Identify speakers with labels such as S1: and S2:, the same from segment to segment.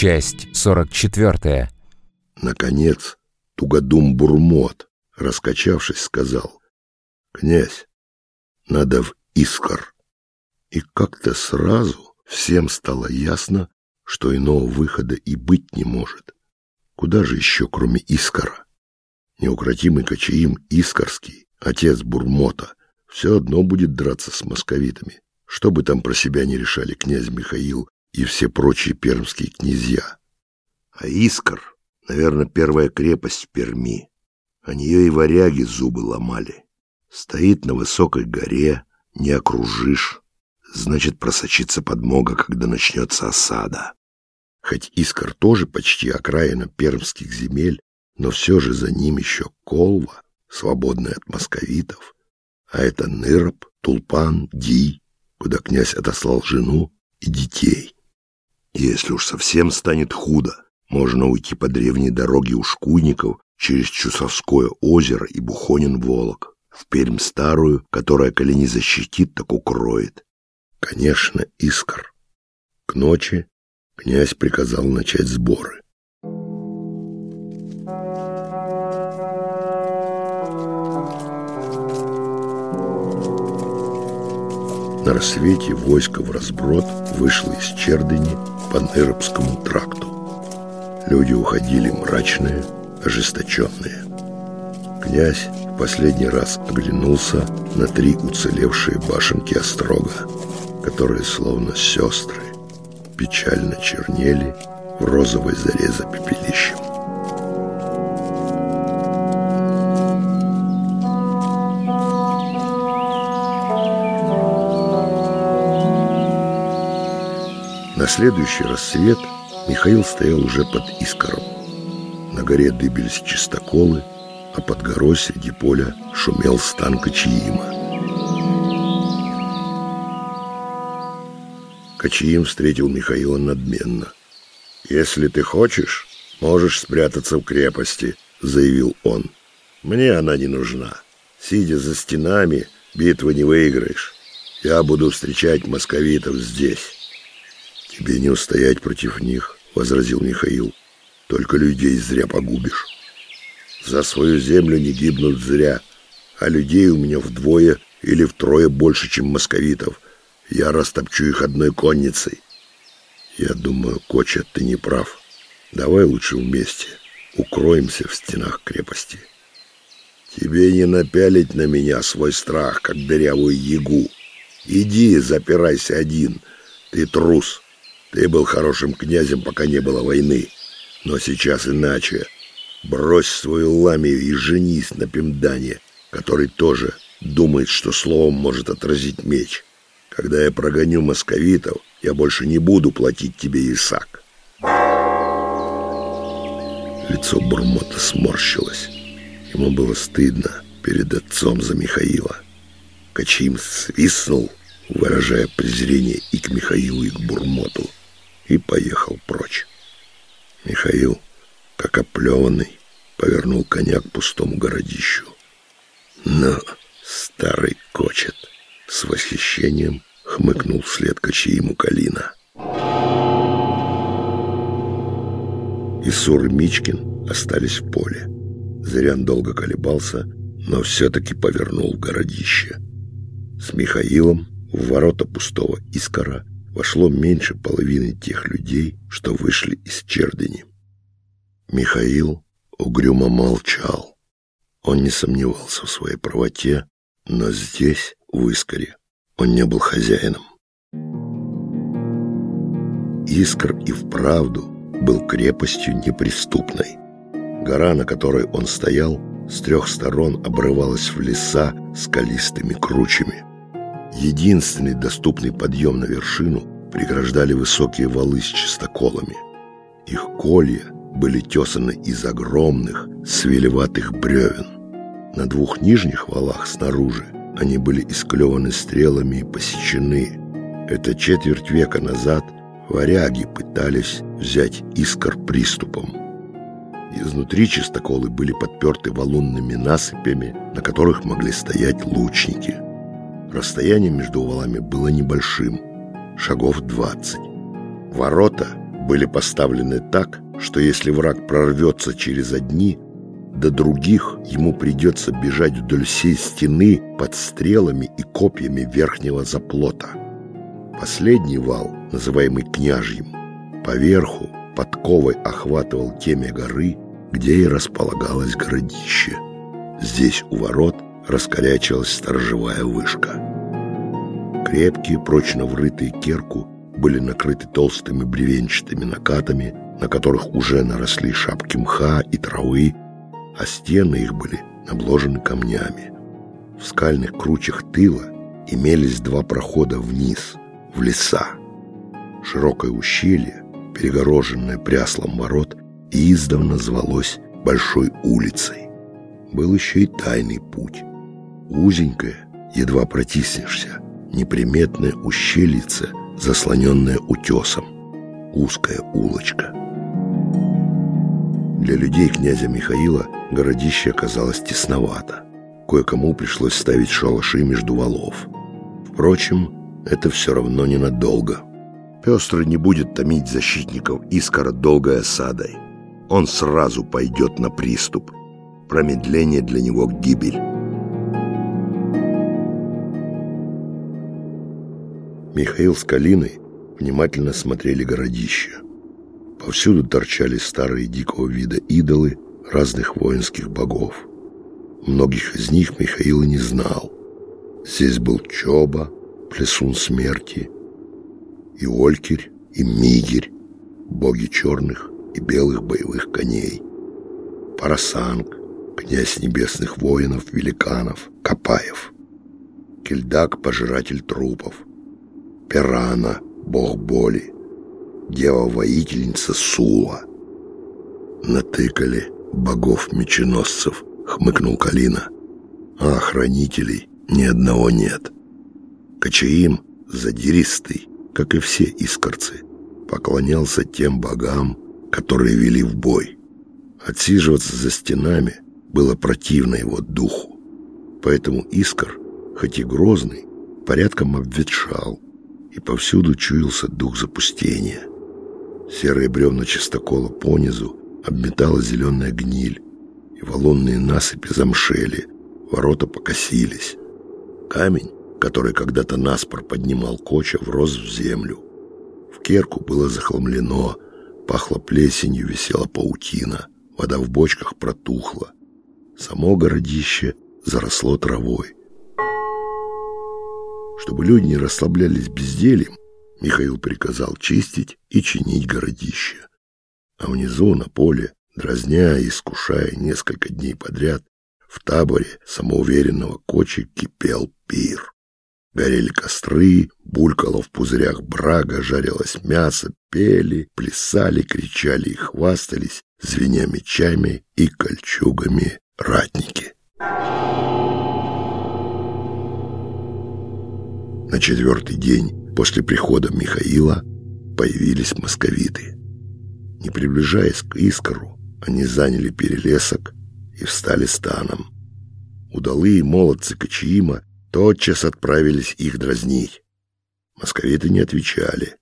S1: Часть 44.
S2: Наконец, Тугодум Бурмот, раскачавшись, сказал, «Князь, надо в Искор». И как-то сразу всем стало ясно, что иного выхода и быть не может. Куда же еще, кроме Искора? Неукротимый Кочаим Искорский, отец Бурмота, все одно будет драться с московитами, что бы там про себя не решали князь Михаил и все прочие пермские князья. А Искор, наверное, первая крепость в Перми. О нее и варяги зубы ломали. Стоит на высокой горе, не окружишь. Значит, просочится подмога, когда начнется осада. Хоть Искор тоже почти окраина пермских земель, но все же за ним еще Колва, свободная от московитов. А это Ныроб, Тулпан, Ди, куда князь отослал жену и детей. Если уж совсем станет худо, можно уйти по древней дороге у Шкуйников через Чусовское озеро и Бухонин-Волок, в Пермь старую, которая, коли не защитит, так укроет. Конечно, Искр. К ночи князь приказал начать сборы. На рассвете войско в разброд вышло из Чердыни по Неробскому тракту. Люди уходили мрачные, ожесточенные. Князь в последний раз оглянулся на три уцелевшие башенки острога, которые, словно сестры, печально чернели в розовой заре за пепелищем. Следующий рассвет Михаил стоял уже под Искором. На горе дыбились чистоколы, а под горой среди поля шумел стан Кочиима. Кочиим встретил Михаила надменно. «Если ты хочешь, можешь спрятаться в крепости», — заявил он. «Мне она не нужна. Сидя за стенами, битвы не выиграешь. Я буду встречать московитов здесь». «Тебе не устоять против них», — возразил Михаил. «Только людей зря погубишь. За свою землю не гибнут зря, а людей у меня вдвое или втрое больше, чем московитов. Я растопчу их одной конницей». «Я думаю, Коча, ты не прав. Давай лучше вместе укроемся в стенах крепости». «Тебе не напялить на меня свой страх, как дырявую ягу. Иди, запирайся один. Ты трус». Ты был хорошим князем, пока не было войны. Но сейчас иначе. Брось свою ламию и женись на Пимдане, который тоже думает, что словом может отразить меч. Когда я прогоню московитов, я больше не буду платить тебе Исаак. Лицо Бурмота сморщилось. Ему было стыдно перед отцом за Михаила. Качим свистнул, выражая презрение и к Михаилу, и к Бурмоту и поехал прочь. Михаил, как оплеванный, повернул коня к пустому городищу. Но старый кочет с восхищением хмыкнул вслед ему Калина. И Мичкин остались в поле. Зырян долго колебался, но все-таки повернул в городище. С Михаилом в ворота пустого Искора вошло меньше половины тех людей, что вышли из Чердыни. Михаил угрюмо молчал. Он не сомневался в своей правоте, но здесь, в Искоре, он не был хозяином. Искр и вправду был крепостью неприступной. Гора, на которой он стоял, с трех сторон обрывалась в леса скалистыми кручами. Единственный доступный подъем на вершину преграждали высокие валы с чистоколами. Их колья были тесаны из огромных, свелеватых бревен. На двух нижних валах снаружи они были исклеваны стрелами и посечены. Это четверть века назад варяги пытались взять искор приступом. Изнутри чистоколы были подперты валунными насыпями, на которых могли стоять лучники – Расстояние между валами было небольшим, шагов двадцать. Ворота были поставлены так, что если враг прорвется через одни, до других ему придется бежать вдоль всей стены под стрелами и копьями верхнего заплота. Последний вал, называемый княжьим, поверху подковой охватывал теме горы, где и располагалось городище. Здесь у ворот раскорячилась сторожевая вышка. Крепкие, прочно врытые кирку были накрыты толстыми бревенчатыми накатами, на которых уже наросли шапки мха и травы, а стены их были обложены камнями. В скальных кручах тыла имелись два прохода вниз, в леса. Широкое ущелье, перегороженное пряслом ворот, издавна звалось Большой улицей. Был еще и тайный путь. Узенькое, едва протиснешься, неприметное ущельице, заслоненное утесом. Узкая улочка. Для людей князя Михаила городище оказалось тесновато. Кое-кому пришлось ставить шалаши между валов. Впрочем, это все равно ненадолго. Пестрый не будет томить защитников Искора долгой осадой. Он сразу пойдет на приступ. Промедление для него — гибель. Михаил с Калиной внимательно смотрели городище. Повсюду торчали старые дикого вида идолы разных воинских богов. Многих из них Михаил не знал. Здесь был Чоба, плесун смерти, и Олькирь, и Мигирь, боги черных и белых боевых коней, Парасанг, князь небесных воинов, великанов, Капаев, Кельдак, пожиратель трупов, Пирана, бог боли, дева-воительница Сула. Натыкали богов-меченосцев, хмыкнул Калина, а охранителей ни одного нет. Качаим, задиристый, как и все искорцы, поклонялся тем богам, которые вели в бой. Отсиживаться за стенами было противно его духу. Поэтому искор, хоть и грозный, порядком обветшал, и повсюду чуялся дух запустения. Серые бревна чистокола понизу обметала зеленая гниль, и валунные насыпи замшели, ворота покосились. Камень который когда-то наспор поднимал коча, врос в землю. В керку было захламлено, пахло плесенью, висела паутина, вода в бочках протухла. Само городище заросло травой. Чтобы люди не расслаблялись бездельем, Михаил приказал чистить и чинить городище. А внизу, на поле, дразня и искушая несколько дней подряд, в таборе самоуверенного кочи кипел пир. Горели костры, булькало в пузырях брага, жарилось мясо, пели, плясали, кричали и хвастались, звеня мечами и кольчугами ратники. На четвертый день после прихода Михаила появились московиты. Не приближаясь к Искору, они заняли перелесок и встали станом. Удалые молодцы Качиима тотчас отправились их дразнить. Московиты не отвечали.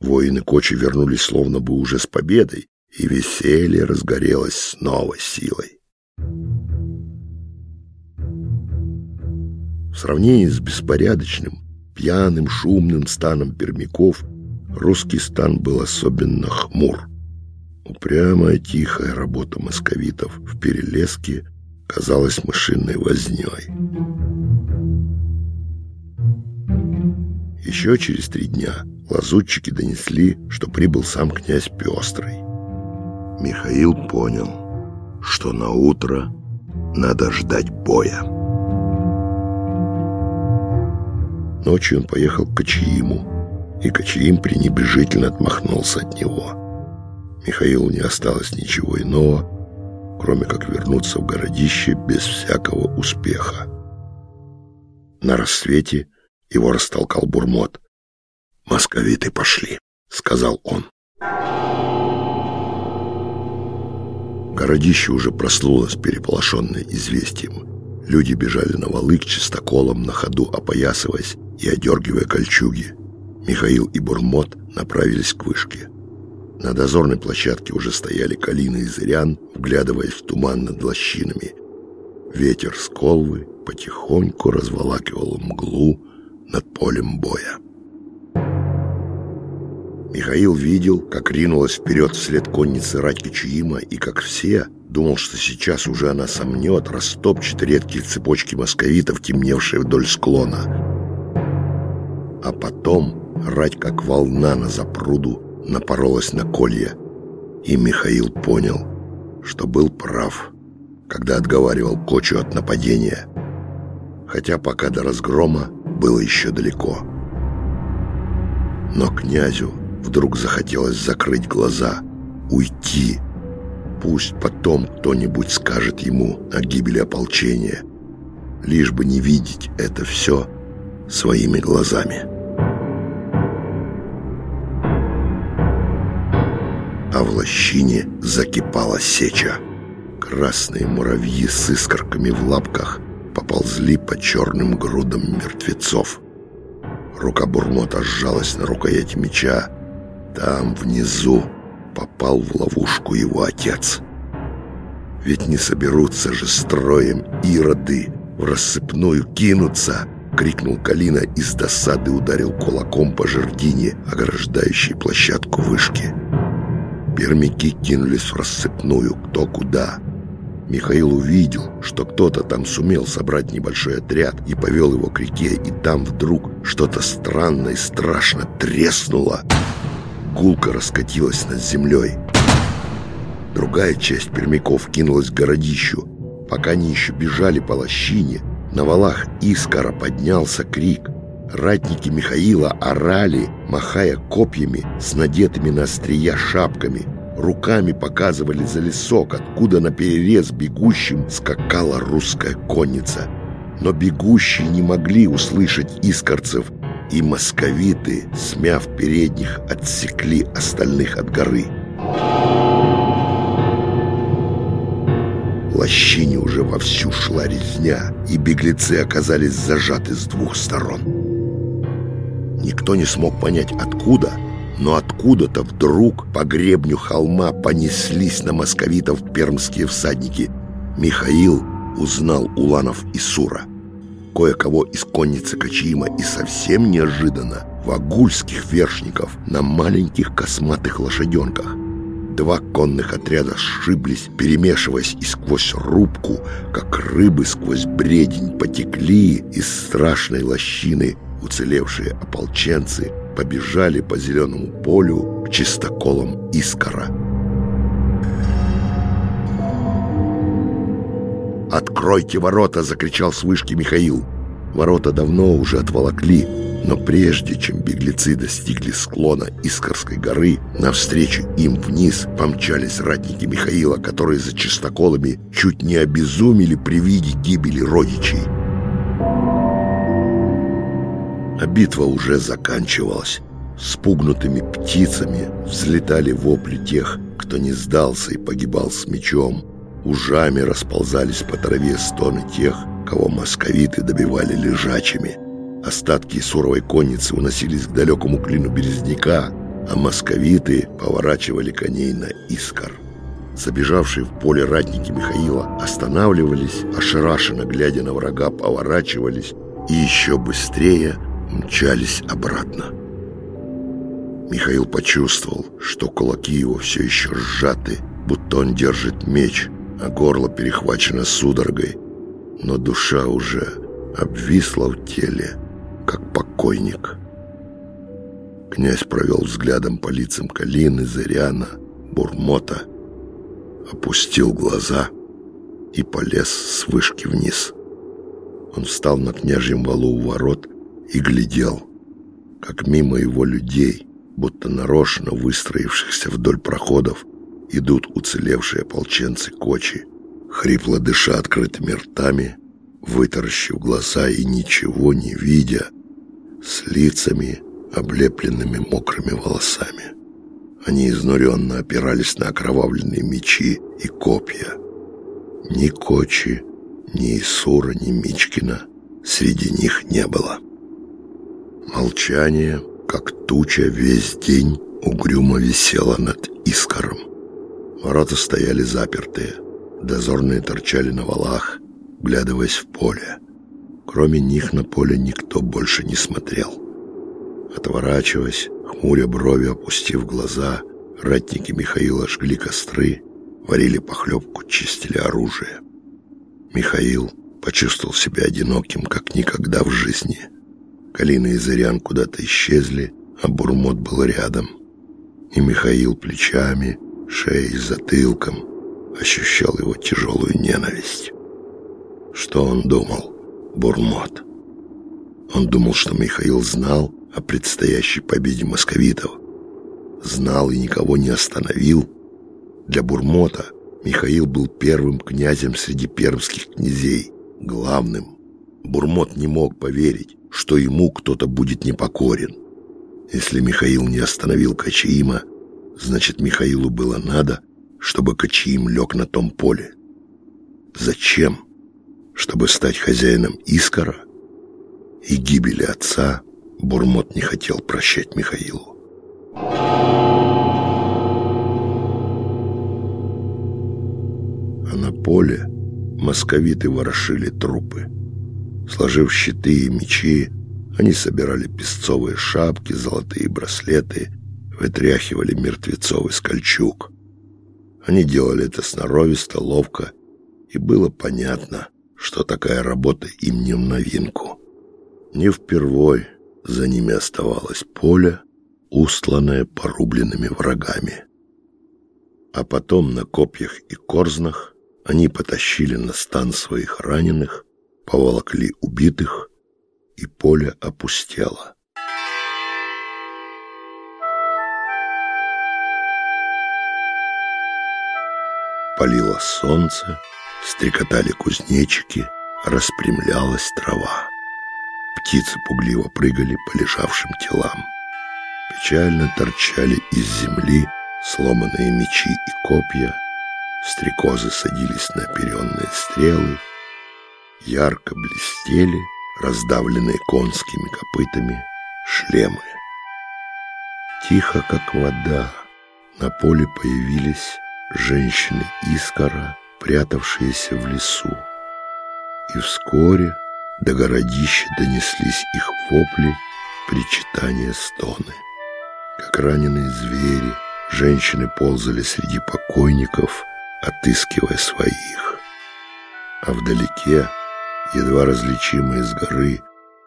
S2: Воины Кочи вернулись словно бы уже с победой, и веселье разгорелось с новой силой. В сравнении с беспорядочным, пьяным, шумным станом пермяков, русский стан был особенно хмур. Упрямая, тихая работа московитов в перелеске казалась мышиной вознёй. Еще через три дня лазутчики донесли, что прибыл сам князь Пестрый. Михаил понял, что на утро надо ждать боя. Ночью он поехал к Кочииму, и Кочиим пренебрежительно отмахнулся от него. Михаилу не осталось ничего иного, кроме как вернуться в городище без всякого успеха. На рассвете его растолкал Бурмот. «Московиты пошли», — сказал он. Городище уже проснулось, переполошенное известием. Люди бежали на валы к чистоколам, на ходу опоясываясь и одергивая кольчуги. Михаил и Бурмот направились к вышке. На дозорной площадке уже стояли Калина и Зырян, вглядываясь в туман над лощинами. Ветер с колвы потихоньку разволакивал мглу над полем боя. Михаил видел, как ринулась вперед вслед конницы Радьки Чуима, и как все, думал, что сейчас уже она сомнет, растопчет редкие цепочки московитов, темневшие вдоль склона. А потом Радь, как волна на запруду, напоролась на колья, и Михаил понял, что был прав, когда отговаривал Кочу от нападения, хотя пока до разгрома было еще далеко. Но князю Вдруг захотелось закрыть глаза, уйти. Пусть потом кто-нибудь скажет ему о гибели ополчения, лишь бы не видеть это все своими глазами. А в лощине закипала сеча. Красные муравьи с искорками в лапках поползли по черным грудам мертвецов. Рука Бурмота сжалась на рукояти меча, там, внизу, попал в ловушку его отец. Ведь не соберутся же строем ироды в рассыпную кинуться, крикнул Калина и с досады ударил кулаком по жердине, ограждающей площадку вышки. Пермяки кинулись в рассыпную, кто куда. Михаил увидел, что кто-то там сумел собрать небольшой отряд и повел его к реке, и там вдруг что-то странное и страшно треснуло гулко раскатилась над землей. Другая часть пермяков кинулась к городищу. Пока они еще бежали по лощине, на валах Искора поднялся крик. Ратники Михаила орали, махая копьями с надетыми на острия шапками. Руками показывали за лесок, откуда на перерез бегущим скакала русская конница. Но бегущие не могли услышать искорцев и московиты, смяв передних, отсекли остальных от горы. Лощине уже вовсю шла резня, и беглецы оказались зажаты с двух сторон. Никто не смог понять, откуда, но откуда-то вдруг по гребню холма понеслись на московитов пермские всадники. Михаил узнал Уланов и Сура кое-кого из конницы Качима и совсем неожиданно вагульских вершников на маленьких косматых лошаденках. Два конных отряда сшиблись, перемешиваясь и сквозь рубку, как рыбы сквозь бредень, потекли из страшной лощины уцелевшие ополченцы побежали по зеленому полю к чистоколам Искора. «Откройте ворота!» — закричал с вышки Михаил. Ворота давно уже отволокли, но прежде чем беглецы достигли склона Искорской горы, навстречу им вниз помчались ратники Михаила, которые за чистоколами чуть не обезумели при виде гибели родичей. А битва уже заканчивалась. Спугнутыми птицами взлетали вопли тех, кто не сдался и погибал с мечом. Ужами расползались по траве стоны тех, кого московиты добивали лежачими. Остатки суровой конницы уносились к далекому клину Березняка, а московиты поворачивали коней на Искор. Забежавшие в поле ратники Михаила останавливались, ошарашенно глядя на врага, поворачивались и еще быстрее мчались обратно. Михаил почувствовал, что кулаки его все еще сжаты, будто он держит меч – а горло перехвачено судорогой, но душа уже обвисла в теле, как покойник. Князь провел взглядом по лицам Калины, Зыряна, Бурмота, опустил глаза и полез с вышки вниз. Он встал на княжьем валу у ворот и глядел, как мимо его людей, будто нарочно выстроившихся вдоль проходов, идут уцелевшие ополченцы Кочи, хрипло дыша открытыми ртами, вытаращив глаза и ничего не видя, с лицами, облепленными мокрыми волосами. Они изнуренно опирались на окровавленные мечи и копья. Ни Кочи, ни Исура, ни Мичкина среди них не было. Молчание, как туча, весь день угрюмо висело над Искором. Ворота стояли запертые. Дозорные торчали на валах, глядываясь в поле. Кроме них на поле никто больше не смотрел. Отворачиваясь, хмуря брови, опустив глаза, ратники Михаила жгли костры, варили похлебку, чистили оружие. Михаил почувствовал себя одиноким, как никогда в жизни. Калина и Зырян куда-то исчезли, а Бурмот был рядом. И Михаил плечами, шеей, затылком ощущал его тяжелую ненависть. Что он думал? Бурмот. Он думал, что Михаил знал о предстоящей победе московитов. Знал и никого не остановил. Для Бурмота Михаил был первым князем среди пермских князей, главным. Бурмот не мог поверить, что ему кто-то будет непокорен. Если Михаил не остановил Качаима, значит, Михаилу было надо, чтобы Качаим лег на том поле. Зачем? Чтобы стать хозяином Искора? И гибели отца Бурмот не хотел прощать Михаилу. А на поле московиты ворошили трупы. Сложив щиты и мечи, они собирали песцовые шапки, золотые браслеты, вытряхивали мертвецов из кольчуг. Они делали это сноровисто, ловко, и было понятно, что такая работа им не в новинку. Не впервой за ними оставалось поле, устланное порубленными врагами. А потом на копьях и корзнах они потащили на стан своих раненых, поволокли убитых, и поле опустело. Палило солнце, стрекотали кузнечики, распрямлялась трава. Птицы пугливо прыгали по лежавшим телам. Печально торчали из земли сломанные мечи и копья, стрекозы садились на оперенные стрелы, ярко блестели раздавленные конскими копытами шлемы. Тихо, как вода, на поле появились женщины Искора, прятавшиеся в лесу. И вскоре до городища донеслись их вопли, причитания, стоны. Как раненые звери, женщины ползали среди покойников, отыскивая своих. А вдалеке едва различимые с горы,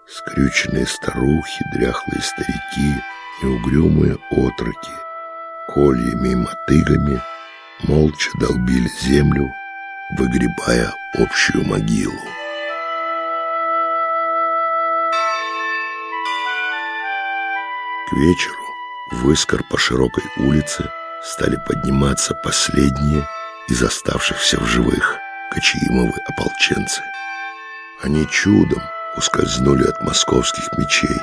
S2: скрюченные старухи, дряхлые старики, неугрюмые отроки, кольями и мотыгами молча долбили землю, выгребая общую могилу. К вечеру в Искор по широкой улице стали подниматься последние из оставшихся в живых Кочаимовы ополченцы – они чудом ускользнули от московских мечей.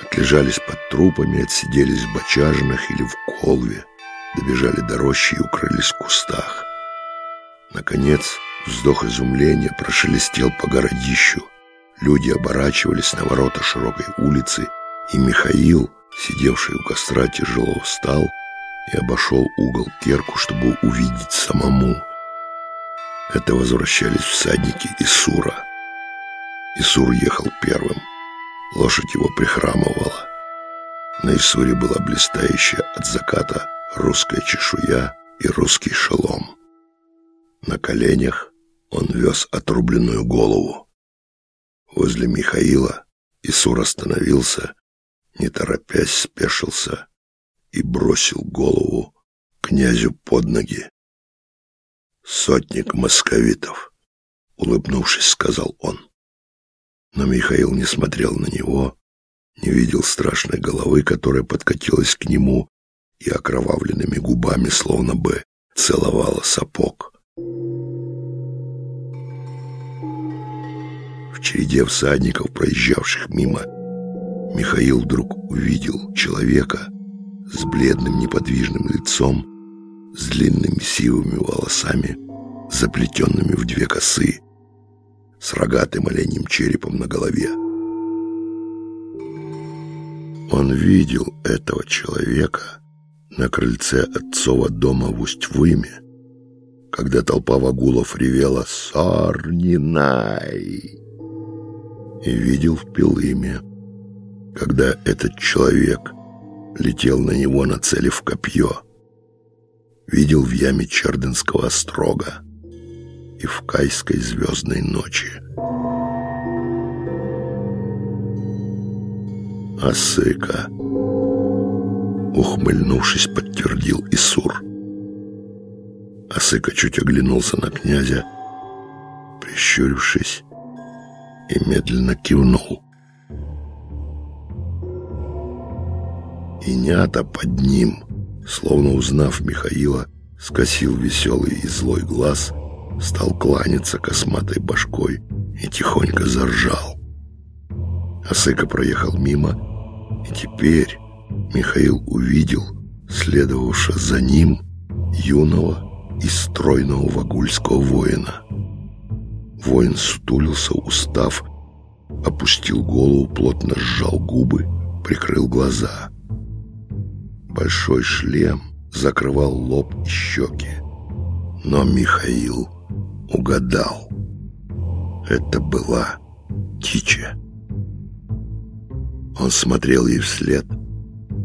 S2: Отлежались под трупами, отсиделись в бочажинах или в колве, добежали до рощи и укрылись в кустах. Наконец, вздох изумления прошелестел по городищу. Люди оборачивались на ворота широкой улицы, и Михаил, сидевший у костра, тяжело встал и обошел угол Керку, чтобы увидеть самому. Это возвращались всадники из Сура. Исур ехал первым. Лошадь его прихрамывала. На Исуре была блистающая от заката русская чешуя и русский шелом. На коленях он вез отрубленную голову. Возле Михаила Исур остановился, не торопясь спешился и бросил голову князю под ноги. «Сотник московитов», — улыбнувшись, сказал он. Но Михаил не смотрел на него, не видел страшной головы, которая подкатилась к нему и окровавленными губами, словно бы целовала сапог. В череде всадников, проезжавших мимо, Михаил вдруг увидел человека с бледным неподвижным лицом, с длинными сивыми волосами, заплетенными в две косы, с рогатым оленьим черепом на голове. Он видел этого человека на крыльце отцова дома в Усть-Выме, когда толпа вагулов ревела «Сарнинай!» и видел в Пилыме, когда этот человек летел на него, нацелив копье. Видел в яме Чердынского острога и в Кайской звездной ночи. Асыка, ухмыльнувшись, подтвердил Исур. Асыка чуть оглянулся на князя, прищурившись, и медленно кивнул. И нята под ним, словно узнав Михаила, скосил веселый и злой глаз, стал кланяться косматой башкой и тихонько заржал. Асыка проехал мимо, и теперь Михаил увидел, следовавшего за ним, юного и стройного вагульского воина. Воин сутулился, устав, опустил голову, плотно сжал губы, прикрыл глаза. Большой шлем закрывал лоб и щеки. Но Михаил угадал. Это была Тича. Он смотрел ей вслед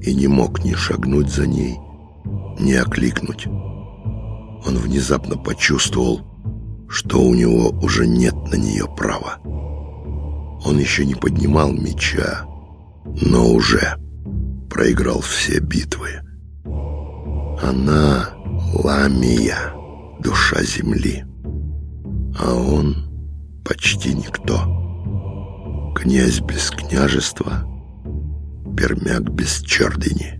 S2: и не мог ни шагнуть за ней, ни окликнуть. Он внезапно почувствовал, что у него уже нет на нее права. Он еще не поднимал меча, но уже проиграл все битвы. Она ламия, душа земли, а он почти никто. Князь без княжества, пермяк без чердыни.